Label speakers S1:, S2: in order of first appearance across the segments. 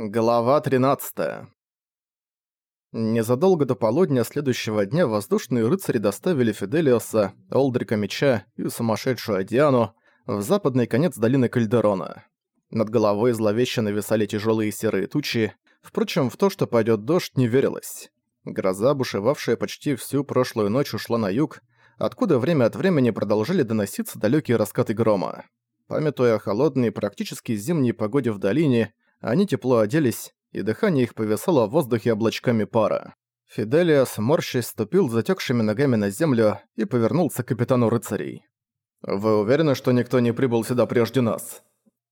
S1: Глава 13 Незадолго до полудня следующего дня воздушные рыцари доставили Фиделиоса, Олдрика Меча и сумасшедшую Диану в западный конец долины Кальдерона. Над головой зловеще нависали тяжелые серые тучи, впрочем, в то, что пойдет дождь, не верилось. Гроза, бушевавшая почти всю прошлую ночь, ушла на юг, откуда время от времени продолжали доноситься далекие раскаты грома. Памятуя о холодной, практически зимней погоде в долине, они тепло оделись, и дыхание их повисало в воздухе облачками пара. Фиделиас, морщись, ступил затекшими ногами на землю и повернулся к капитану рыцарей. «Вы уверены, что никто не прибыл сюда прежде нас?»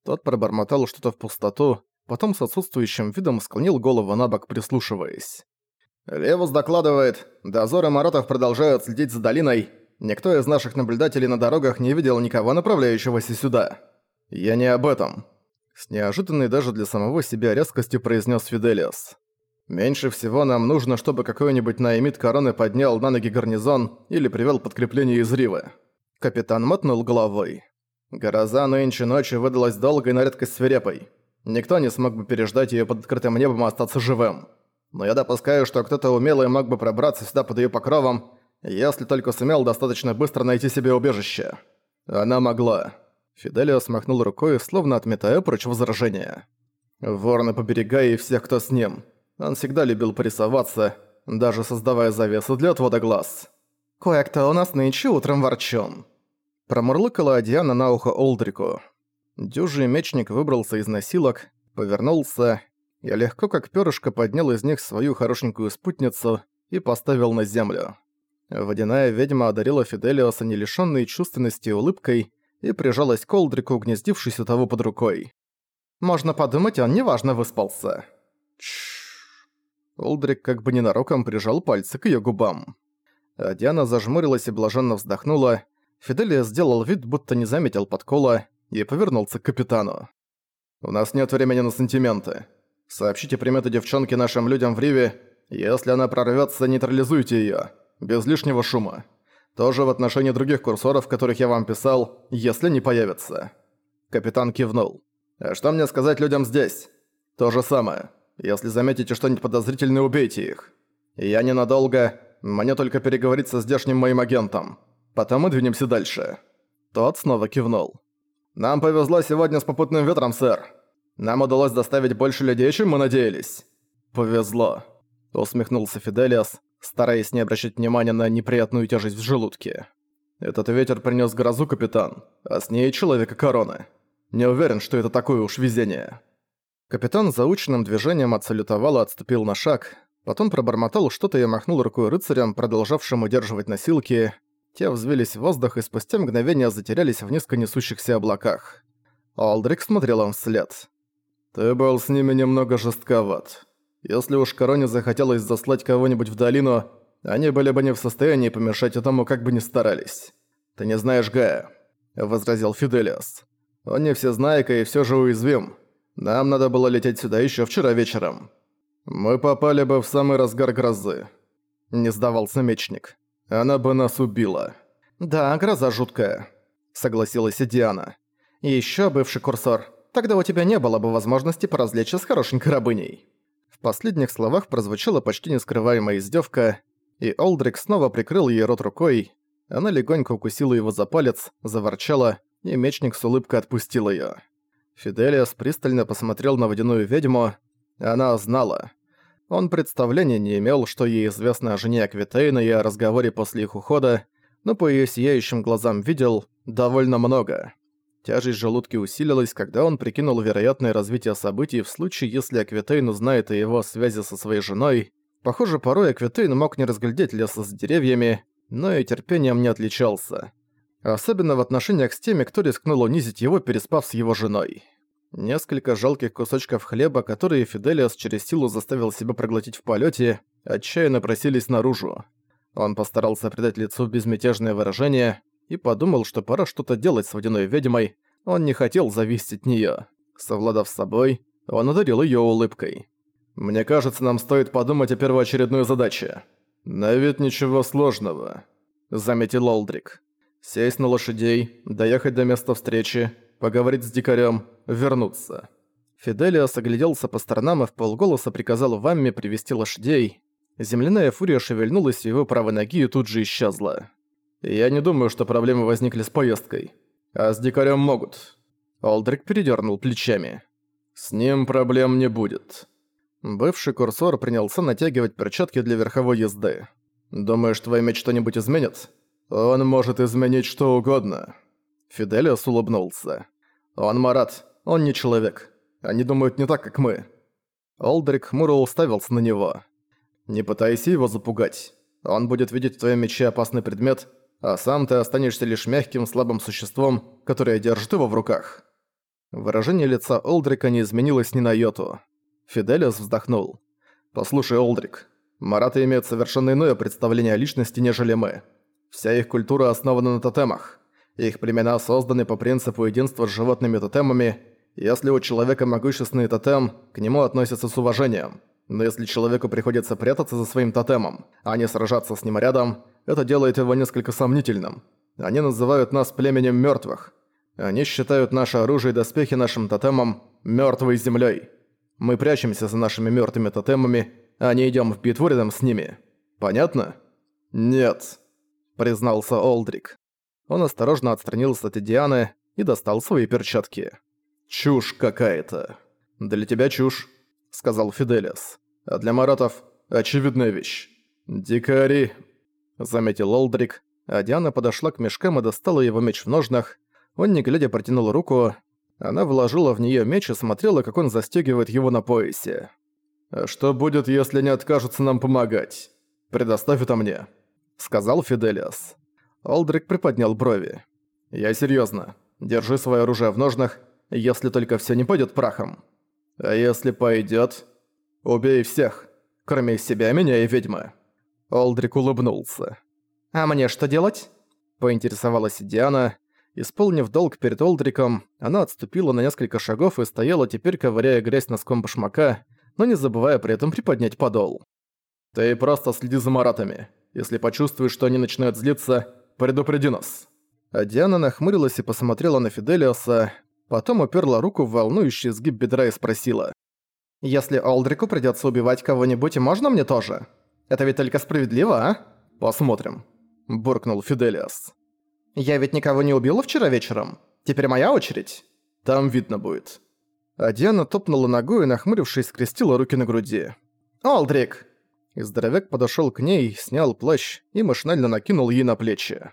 S1: Тот пробормотал что-то в пустоту, потом с отсутствующим видом склонил голову на бок, прислушиваясь. «Левус докладывает, дозоры Маротов продолжают следить за долиной. Никто из наших наблюдателей на дорогах не видел никого, направляющегося сюда. Я не об этом. С неожиданной даже для самого себя резкостью произнес Фиделиас. «Меньше всего нам нужно, чтобы какой-нибудь наимит короны поднял на ноги гарнизон или привел подкрепление из Ривы». Капитан мотнул головой. Гроза нынче ночью выдалась долгой на редкость свирепой. Никто не смог бы переждать ее под открытым небом и остаться живым. Но я допускаю, что кто-то умелый мог бы пробраться сюда под ее покровом, если только сумел достаточно быстро найти себе убежище. Она могла. Фиделио смахнул рукой, словно отметая прочь возражения. Ворны по берега и всех, кто с ним. Он всегда любил порисоваться, даже создавая завесу для отвода глаз. «Кое-кто у нас нынче утром ворчун». Промурлыкала Диана на ухо Олдрику. Дюжий мечник выбрался из носилок, повернулся и легко как перышко поднял из них свою хорошенькую спутницу и поставил на землю. Водяная ведьма одарила Фиделиоса не лишённой чувственности улыбкой, и прижалась к Олдрику, гнездившись у того под рукой. «Можно подумать, он неважно выспался». Чш. Олдрик как бы ненароком прижал пальцы к её губам. А Диана зажмурилась и блаженно вздохнула. Фиделия сделал вид, будто не заметил подкола, и повернулся к капитану. «У нас нет времени на сантименты. Сообщите приметы девчонки нашим людям в Риве. Если она прорвётся, нейтрализуйте её. Без лишнего шума. Тоже в отношении других курсоров, которых я вам писал, если не появятся». Капитан кивнул. «А что мне сказать людям здесь?» «То же самое. Если заметите что-нибудь подозрительное, убейте их. Я ненадолго, мне только переговорить со здешним моим агентом. Потом мы двинемся дальше». Тот снова кивнул. «Нам повезло сегодня с попутным ветром, сэр. Нам удалось доставить больше людей, чем мы надеялись». «Повезло», — усмехнулся Фиделиас, стараясь не обращать внимания на неприятную тяжесть в желудке. «Этот ветер принес грозу, капитан, а с ней человека короны. Не уверен, что это такое уж везение». Капитан заученным движением отсалютовал и отступил на шаг, потом пробормотал что-то и махнул рукой рыцарям, продолжавшим удерживать носилки. Те взвились в воздух и спустя мгновение затерялись в низко несущихся облаках. Алдрик смотрел им вслед. «Ты был с ними немного жестковат. Если уж Короне захотелось заслать кого-нибудь в долину, они были бы не в состоянии помешать этому, как бы ни старались. «Ты не знаешь Гая», — возразил Фиделиас. «Он не всезнайка и все же уязвим. Нам надо было лететь сюда еще вчера вечером. Мы попали бы в самый разгар грозы». Не сдавался мечник. «Она бы нас убила». «Да, гроза жуткая», — согласилась Диана. «И ещё, бывший курсор, тогда у тебя не было бы возможности поразвлечься с хорошенькой рабыней». Последних словах прозвучала почти нескрываемая издевка, и Олдрик снова прикрыл ей рот рукой. Она легонько укусила его за палец, заворчала, и мечник с улыбкой отпустил ее. Фиделиас пристально посмотрел на водяную ведьму. Она знала. Он представления не имел, что ей известно о жене Аквитейна и о разговоре после их ухода, но по ее сияющим глазам видел довольно много. Тяжесть желудки усилилась, когда он прикинул вероятное развитие событий в случае, если Аквитейн узнает о его связи со своей женой. Похоже, порой Аквитейн мог не разглядеть леса с деревьями, но и терпением не отличался. Особенно в отношениях с теми, кто рискнул унизить его, переспав с его женой. Несколько жалких кусочков хлеба, которые Фиделиас через силу заставил себя проглотить в полете, отчаянно просились наружу. Он постарался придать лицу безмятежное выражение, и подумал, что пора что-то делать с водяной ведьмой, он не хотел зависеть от неё. Совладав с собой, он одарил её улыбкой. «Мне кажется, нам стоит подумать о первоочередной задаче». «На вид ничего сложного», — заметил Олдрик. «Сесть на лошадей, доехать до места встречи, поговорить с дикарем, вернуться. Фиделиас огляделся по сторонам и в полголоса приказал Вамме привести лошадей. Земляная фурия шевельнулась в его правой ноги и тут же исчезла. «Я не думаю, что проблемы возникли с поездкой. А с дикарем могут». Олдрик передернул плечами. «С ним проблем не будет». Бывший курсор принялся натягивать перчатки для верховой езды. «Думаешь, твой меч что-нибудь изменит?» «Он может изменить что угодно». Фиделиас улыбнулся. «Он Марат, он не человек. Они думают не так, как мы». Олдрик хмуро уставился на него. «Не пытайся его запугать. Он будет видеть в твоем мече опасный предмет, а сам ты останешься лишь мягким, слабым существом, которое держит его в руках». Выражение лица Олдрика не изменилось ни на йоту. Фиделиус вздохнул. «Послушай, Олдрик, Мараты имеют совершенно иное представление о личности, нежели мы. Вся их культура основана на тотемах. Их племена созданы по принципу единства с животными тотемами. Если у человека могущественный тотем, к нему относятся с уважением. Но если человеку приходится прятаться за своим тотемом, а не сражаться с ним рядом, это делает его несколько сомнительным. Они называют нас племенем мертвых. Они считают наше оружие и доспехи нашим тотемом мертвой землей. Мы прячемся за нашими мертвыми тотемами, а не идем в битву рядом с ними. Понятно? Нет, признался Олдрик. Он осторожно отстранился от Дианы и достал свои перчатки. «Чушь какая-то». «Для тебя чушь», — сказал Фиделис. «А для маратов — очевидная вещь». «Дикари», — заметил Олдрик, а Диана подошла к мешкам и достала его меч в ножнах. Он, не глядя, протянул руку. Она вложила в неё меч и смотрела, как он застёгивает его на поясе. «А что будет, если они откажутся нам помогать? Предоставь это мне», — сказал Фиделиас. Олдрик приподнял брови. «Я серьёзно. Держи своё оружие в ножнах, если только всё не пойдёт прахом. А если пойдёт, убей всех, кроме себя, меня и ведьмы». Олдрик улыбнулся. «А мне что делать?» — поинтересовалась Диана. Исполнив долг перед Олдриком, она отступила на несколько шагов и стояла теперь, ковыряя грязь носком башмака, но не забывая при этом приподнять подол. «Ты просто следи за маратами. Если почувствуешь, что они начинают злиться, предупреди нас». А Диана нахмурилась и посмотрела на Фиделиоса, потом уперла руку в волнующий сгиб бедра и спросила. «Если Олдрику придётся убивать кого-нибудь, можно мне тоже? Это ведь только справедливо, а?» «Посмотрим», – буркнул Фиделиос. «Я ведь никого не убила вчера вечером. Теперь моя очередь?» «Там видно будет». А Диана топнула ногой и, нахмурившись, скрестила руки на груди. «Олдрик!» И здоровяк подошёл к ней, снял плащ и машинально накинул ей на плечи.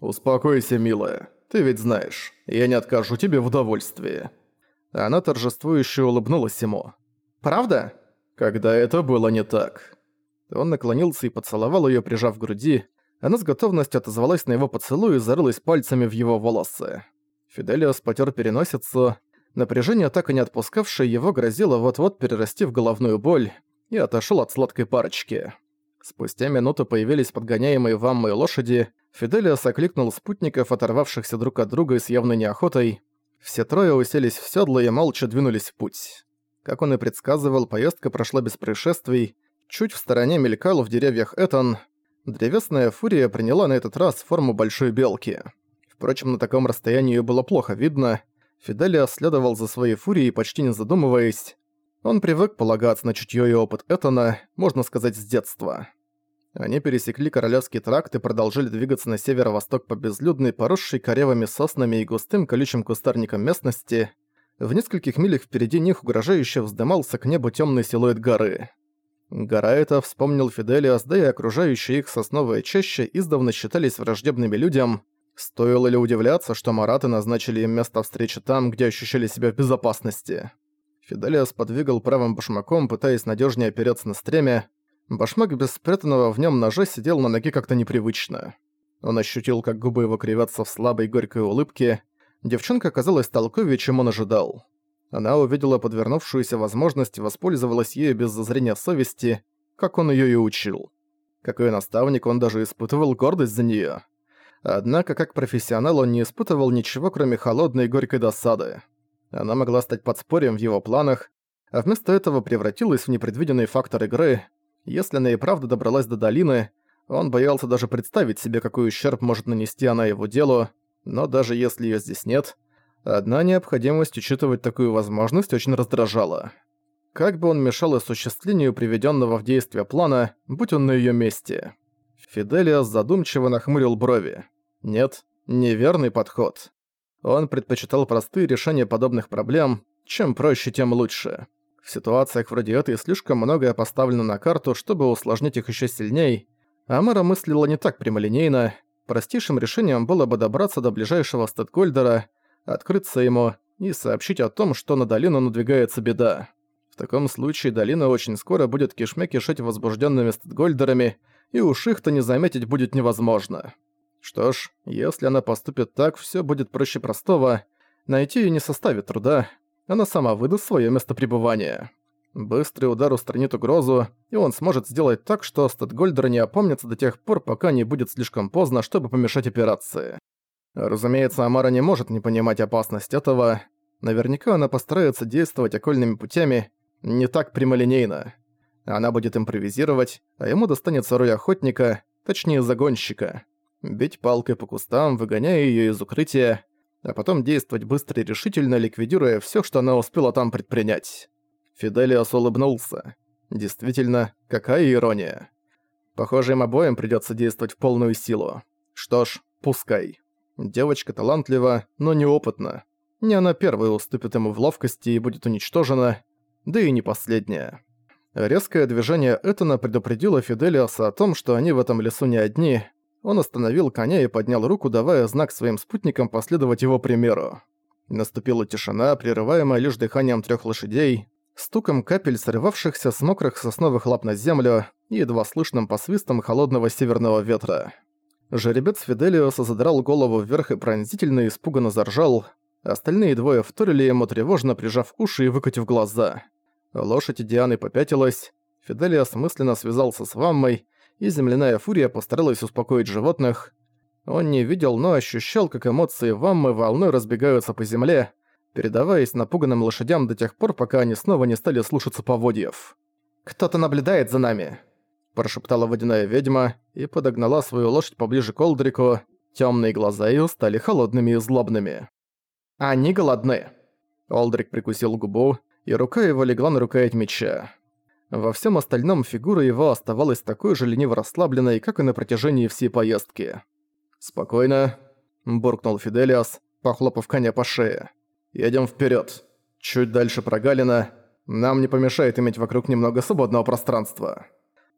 S1: «Успокойся, милая. Ты ведь знаешь, я не откажу тебе в удовольствии». Она торжествующе улыбнулась ему. «Правда?» «Когда это было не так». Он наклонился и поцеловал её, прижав к груди, она с готовностью отозвалась на его поцелуй и зарылась пальцами в его волосы. Фиделиос потер переносицу. Напряжение, так и не отпускавшее его, грозило вот-вот перерасти в головную боль, и отошел от сладкой парочки. Спустя минуту появились подгоняемые ваммой лошади, Фиделиос окликнул спутников, оторвавшихся друг от друга и с явной неохотой. Все трое уселись в седло и молча двинулись в путь. Как он и предсказывал, поездка прошла без происшествий. Чуть в стороне мелькал в деревьях Этан, Древесная фурия приняла на этот раз форму большой белки. Впрочем, на таком расстоянии её было плохо видно. Фиделия следовал за своей фурией, почти не задумываясь. Он привык полагаться на чутьё и опыт Этана, можно сказать, с детства. Они пересекли Королевский тракт и продолжили двигаться на северо-восток по безлюдной, поросшей корявыми соснами и густым колючим кустарником местности. В нескольких милях впереди них угрожающе вздымался к небу тёмный силуэт горы. Гора эта, вспомнил Фиделиас, да и окружающие их сосновые чаще издавна считались враждебными людям. Стоило ли удивляться, что мараты назначили им место встречи там, где ощущали себя в безопасности? Фиделиас подвигал правым башмаком, пытаясь надежнее опереться на стреме. Башмак без спрятанного в нем ножа сидел на ноге как-то непривычно. Он ощутил, как губы его кривятся в слабой горькой улыбке. Девчонка казалась толковее, чем он ожидал. Она увидела подвернувшуюся возможность и воспользовалась ею без зазрения совести, как он её и учил. Как ее наставник, он даже испытывал гордость за неё. Однако, как профессионал, он не испытывал ничего, кроме холодной и горькой досады. Она могла стать подспорьем в его планах, а вместо этого превратилась в непредвиденный фактор игры. Если она и правда добралась до долины, он боялся даже представить себе, какой ущерб может нанести она его делу, но даже если её здесь нет, Одна необходимость учитывать такую возможность очень раздражала. Как бы он мешал осуществлению приведенного в действие плана, будь он на ее месте. Фиделиас задумчиво нахмурил брови. Нет, неверный подход. Он предпочитал простые решения подобных проблем, чем проще, тем лучше. В ситуациях вроде этой слишком многое поставлено на карту, чтобы усложнить их еще сильней. Амара мыслила не так прямолинейно. Простейшим решением было бы добраться до ближайшего Стэдгольдера, открыться ему и сообщить о том, что на долину надвигается беда. В таком случае долина очень скоро будет кишмя кишеть возбужденными Стэдгольдерами, и уж их-то не заметить будет невозможно. Что ж, если она поступит так, все будет проще простого. Найти ее не составит труда, она сама выдаст свое место пребывания. Быстрый удар устранит угрозу, и он сможет сделать так, что Статгольдер не опомнится до тех пор, пока не будет слишком поздно, чтобы помешать операции. Разумеется, Амара не может не понимать опасность этого. Наверняка она постарается действовать окольными путями не так прямолинейно. Она будет импровизировать, а ему достанется роль охотника, точнее загонщика. Бить палкой по кустам, выгоняя её из укрытия, а потом действовать быстро и решительно, ликвидируя всё, что она успела там предпринять. Фиделиос улыбнулся. Действительно, какая ирония. Похоже, им обоим придётся действовать в полную силу. Что ж, пускай. Девочка талантлива, но неопытна. Не она первая уступит ему в ловкости и будет уничтожена, да и не последняя. Резкое движение Этана предупредило Фиделиоса о том, что они в этом лесу не одни. Он остановил коня и поднял руку, давая знак своим спутникам последовать его примеру. Наступила тишина, прерываемая лишь дыханием трёх лошадей, стуком капель, срывавшихся с мокрых сосновых лап на землю и едва слышным посвистом холодного северного ветра. Жеребец Фиделиоса задрал голову вверх и пронзительно испуганно заржал. Остальные двое вторили ему, тревожно прижав уши и выкатив глаза. Лошадь Дианы попятилась. Фиделиос мысленно связался с Ваммой, и земляная фурия постаралась успокоить животных. Он не видел, но ощущал, как эмоции Ваммы волной разбегаются по земле, передаваясь напуганным лошадям до тех пор, пока они снова не стали слушаться поводьев. «Кто-то наблюдает за нами», прошептала водяная ведьма и подогнала свою лошадь поближе к Олдрику. Темные глаза ее стали холодными и злобными. «Они голодны!» Олдрик прикусил губу, и рука его легла на рукоять меча. Во всем остальном фигура его оставалась такой же лениво расслабленной, как и на протяжении всей поездки. «Спокойно», – буркнул Фиделиас, похлопав коня по шее. Едем вперед. Чуть дальше прогалина. Нам не помешает иметь вокруг немного свободного пространства».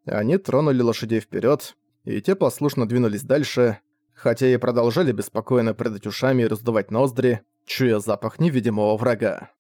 S1: Они тронули лошадей вперед, и те послушно двинулись дальше, хотя и продолжали беспокойно прыгать ушами и раздувать ноздри, чуя запах невидимого врага.